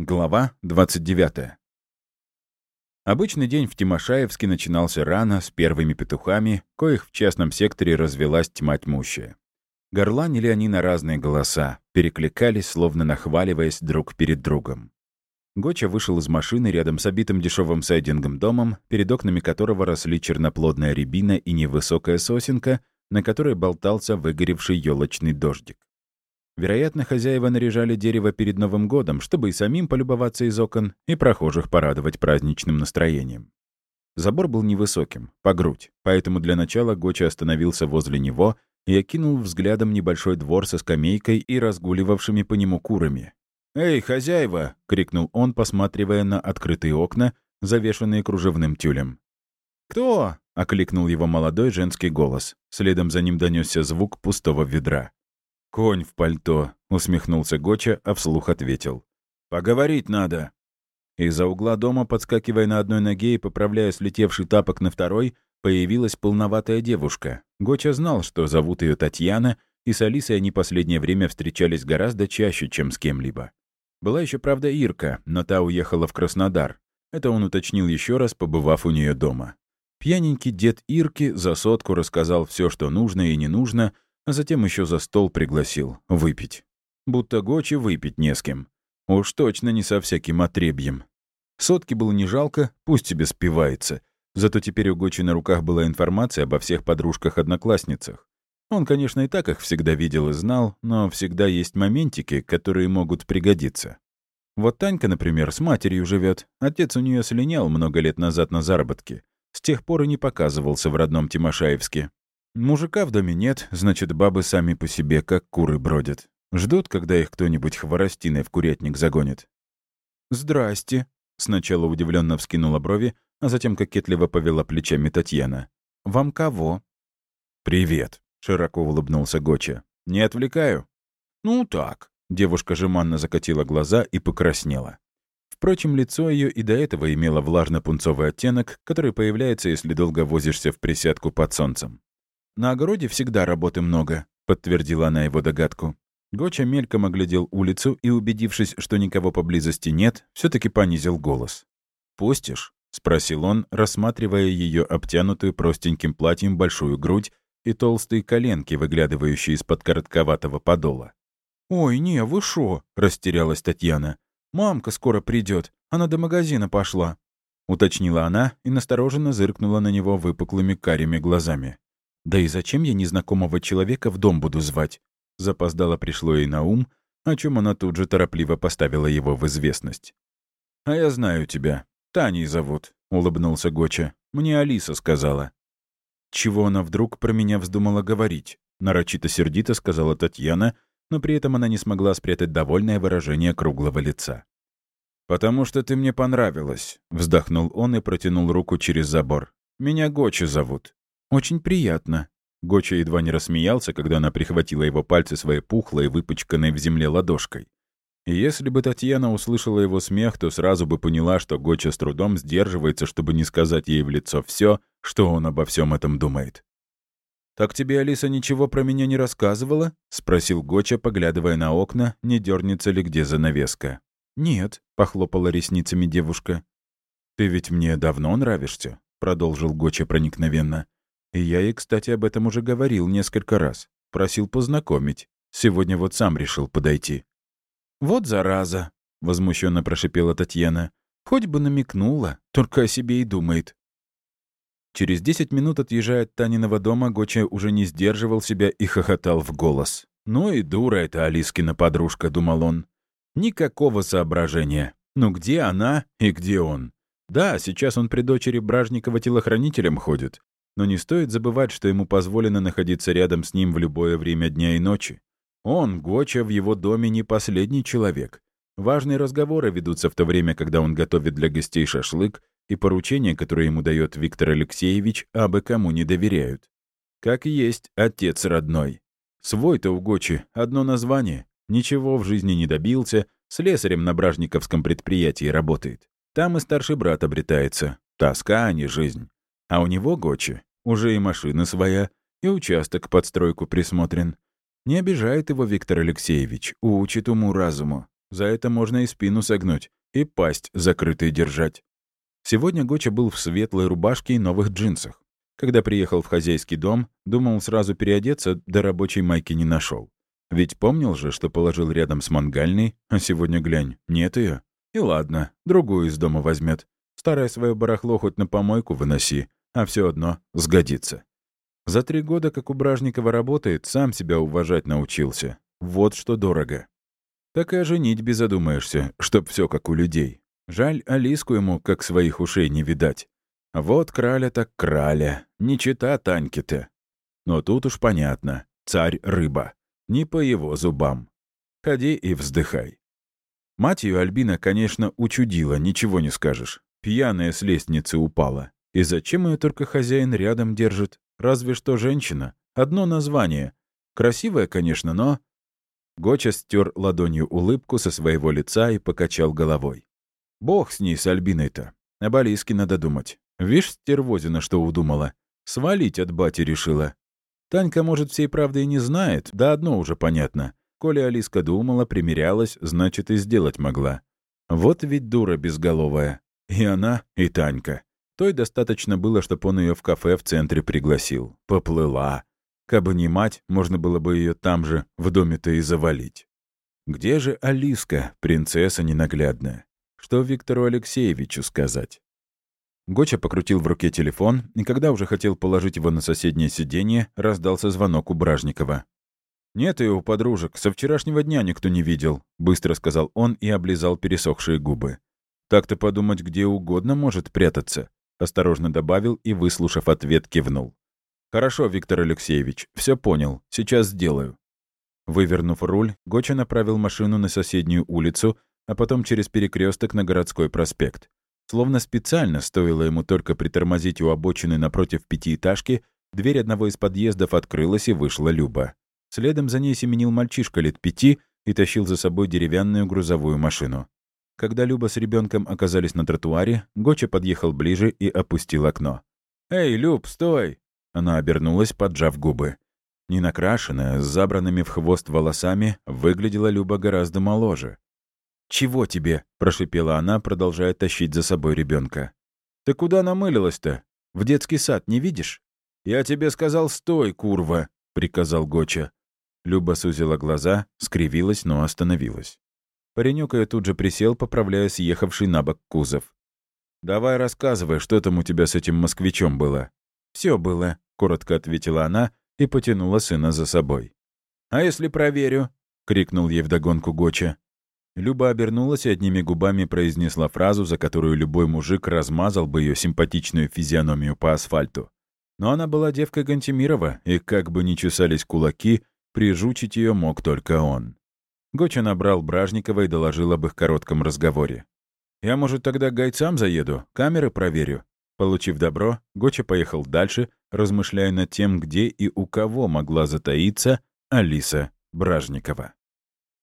Глава 29. Обычный день в Тимошаевске начинался рано, с первыми петухами, коих в частном секторе развелась тьма тьмущая. Горланили они на разные голоса, перекликались, словно нахваливаясь друг перед другом. Гоча вышел из машины рядом с обитым дешевым сайдингом домом, перед окнами которого росли черноплодная рябина и невысокая сосенка, на которой болтался выгоревший елочный дождик. Вероятно, хозяева наряжали дерево перед Новым годом, чтобы и самим полюбоваться из окон, и прохожих порадовать праздничным настроением. Забор был невысоким, по грудь, поэтому для начала Гоча остановился возле него и окинул взглядом небольшой двор со скамейкой и разгуливавшими по нему курами. «Эй, хозяева!» — крикнул он, посматривая на открытые окна, завешенные кружевным тюлем. «Кто?» — окликнул его молодой женский голос. Следом за ним донесся звук пустого ведра. «Конь в пальто», — усмехнулся Гоча, а вслух ответил. «Поговорить надо». Из-за угла дома, подскакивая на одной ноге и поправляя слетевший тапок на второй, появилась полноватая девушка. Гоча знал, что зовут ее Татьяна, и с Алисой они последнее время встречались гораздо чаще, чем с кем-либо. Была еще, правда, Ирка, но та уехала в Краснодар. Это он уточнил еще раз, побывав у нее дома. Пьяненький дед Ирки за сотку рассказал все, что нужно и не нужно, а затем еще за стол пригласил выпить. Будто Гочи выпить не с кем. Уж точно не со всяким отребьем. Сотки было не жалко, пусть тебе спивается. Зато теперь у Гочи на руках была информация обо всех подружках-одноклассницах. Он, конечно, и так их всегда видел и знал, но всегда есть моментики, которые могут пригодиться. Вот Танька, например, с матерью живет. Отец у нее слинял много лет назад на заработки. С тех пор и не показывался в родном Тимошаевске. Мужика в доме нет, значит, бабы сами по себе, как куры бродят. Ждут, когда их кто-нибудь хворостиной в курятник загонит. «Здрасте», — сначала удивленно вскинула брови, а затем кокетливо повела плечами Татьяна. «Вам кого?» «Привет», — широко улыбнулся Гоча. «Не отвлекаю?» «Ну так», — девушка жеманно закатила глаза и покраснела. Впрочем, лицо ее и до этого имело влажно-пунцовый оттенок, который появляется, если долго возишься в присядку под солнцем. «На огороде всегда работы много», — подтвердила она его догадку. Гоча мельком оглядел улицу и, убедившись, что никого поблизости нет, все таки понизил голос. «Пустишь?» — спросил он, рассматривая ее обтянутую простеньким платьем большую грудь и толстые коленки, выглядывающие из-под коротковатого подола. «Ой, не, вы шо?» — растерялась Татьяна. «Мамка скоро придет, она до магазина пошла», — уточнила она и настороженно зыркнула на него выпуклыми карими глазами. Да и зачем я незнакомого человека в дом буду звать? Запоздало пришло ей на ум, о чем она тут же торопливо поставила его в известность. «А я знаю тебя. Таней зовут», — улыбнулся Гоча. «Мне Алиса сказала». «Чего она вдруг про меня вздумала говорить?» — нарочито сердито сказала Татьяна, но при этом она не смогла спрятать довольное выражение круглого лица. «Потому что ты мне понравилась», — вздохнул он и протянул руку через забор. «Меня Гоча зовут. «Очень приятно». Гоча едва не рассмеялся, когда она прихватила его пальцы своей пухлой, выпачканной в земле ладошкой. И если бы Татьяна услышала его смех, то сразу бы поняла, что Гоча с трудом сдерживается, чтобы не сказать ей в лицо все, что он обо всем этом думает. «Так тебе Алиса ничего про меня не рассказывала?» — спросил Гоча, поглядывая на окна, не дернется ли где занавеска. «Нет», — похлопала ресницами девушка. «Ты ведь мне давно нравишься», — продолжил Гоча проникновенно. И я ей, кстати, об этом уже говорил несколько раз. Просил познакомить. Сегодня вот сам решил подойти. «Вот зараза!» — возмущенно прошипела Татьяна. «Хоть бы намекнула, только о себе и думает». Через десять минут отъезжая от Таниного дома, Гоча уже не сдерживал себя и хохотал в голос. «Ну и дура эта Алискина подружка», — думал он. «Никакого соображения. Ну где она и где он? Да, сейчас он при дочери Бражникова телохранителем ходит, но не стоит забывать, что ему позволено находиться рядом с ним в любое время дня и ночи. Он, Гоча, в его доме не последний человек. Важные разговоры ведутся в то время, когда он готовит для гостей шашлык, и поручения, которые ему дает Виктор Алексеевич, абы кому не доверяют. Как есть отец родной. Свой-то у Гочи одно название. Ничего в жизни не добился, слесарем на Бражниковском предприятии работает. Там и старший брат обретается. Тоска, а не жизнь. А у него, Гочи, уже и машина своя, и участок под стройку присмотрен. Не обижает его Виктор Алексеевич, учит уму-разуму. За это можно и спину согнуть, и пасть закрытой держать. Сегодня Гоча был в светлой рубашке и новых джинсах. Когда приехал в хозяйский дом, думал сразу переодеться, да рабочей майки не нашел. Ведь помнил же, что положил рядом с мангальной, а сегодня глянь, нет ее. И ладно, другую из дома возьмет. Старое свое барахло хоть на помойку выноси, а все одно сгодится. За три года, как у Бражникова работает, сам себя уважать научился. Вот что дорого. Так и о женитьбе задумаешься, чтоб все как у людей. Жаль, Алиску ему, как своих ушей, не видать. Вот краля так краля, не чита Таньки-то. Но тут уж понятно, царь-рыба. Не по его зубам. Ходи и вздыхай. Мать ее Альбина, конечно, учудила, ничего не скажешь. Пьяная с лестницы упала. И зачем ее только хозяин рядом держит? Разве что женщина. Одно название. Красивая, конечно, но... Гоча стер ладонью улыбку со своего лица и покачал головой. Бог с ней, с Альбиной-то. Об Алиске надо думать. Вишь, стервозина, что удумала. Свалить от бати решила. Танька, может, всей правды и не знает, да одно уже понятно. Коли Алиска думала, примерялась, значит, и сделать могла. Вот ведь дура безголовая. И она, и Танька. Той достаточно было, чтобы он ее в кафе в центре пригласил. Поплыла. Кабы не мать, можно было бы ее там же, в доме-то и завалить. Где же Алиска, принцесса ненаглядная? Что Виктору Алексеевичу сказать? Гоча покрутил в руке телефон, и когда уже хотел положить его на соседнее сиденье, раздался звонок у Бражникова. «Нет ее у подружек, со вчерашнего дня никто не видел», — быстро сказал он и облизал пересохшие губы. «Так-то подумать, где угодно может прятаться», — осторожно добавил и, выслушав ответ, кивнул. «Хорошо, Виктор Алексеевич, все понял, сейчас сделаю». Вывернув руль, Гоча направил машину на соседнюю улицу, а потом через перекресток на городской проспект. Словно специально стоило ему только притормозить у обочины напротив пятиэтажки, дверь одного из подъездов открылась и вышла Люба. Следом за ней семенил мальчишка лет пяти и тащил за собой деревянную грузовую машину. Когда Люба с ребенком оказались на тротуаре, Гоча подъехал ближе и опустил окно. «Эй, Люб, стой!» Она обернулась, поджав губы. Ненакрашенная, с забранными в хвост волосами, выглядела Люба гораздо моложе. «Чего тебе?» — прошипела она, продолжая тащить за собой ребенка. «Ты куда намылилась-то? В детский сад не видишь?» «Я тебе сказал, стой, курва!» — приказал Гоча. Люба сузила глаза, скривилась, но остановилась. Паренек ее тут же присел, поправляя съехавший на бок кузов. «Давай рассказывай, что там у тебя с этим москвичом было?» Все было», — коротко ответила она и потянула сына за собой. «А если проверю?» — крикнул ей вдогонку Гоча. Люба обернулась и одними губами произнесла фразу, за которую любой мужик размазал бы ее симпатичную физиономию по асфальту. Но она была девкой Гантимирова, и как бы ни чесались кулаки, прижучить ее мог только он. Гоча набрал Бражникова и доложил об их коротком разговоре. «Я, может, тогда к гайцам заеду, камеры проверю?» Получив добро, Гоча поехал дальше, размышляя над тем, где и у кого могла затаиться Алиса Бражникова.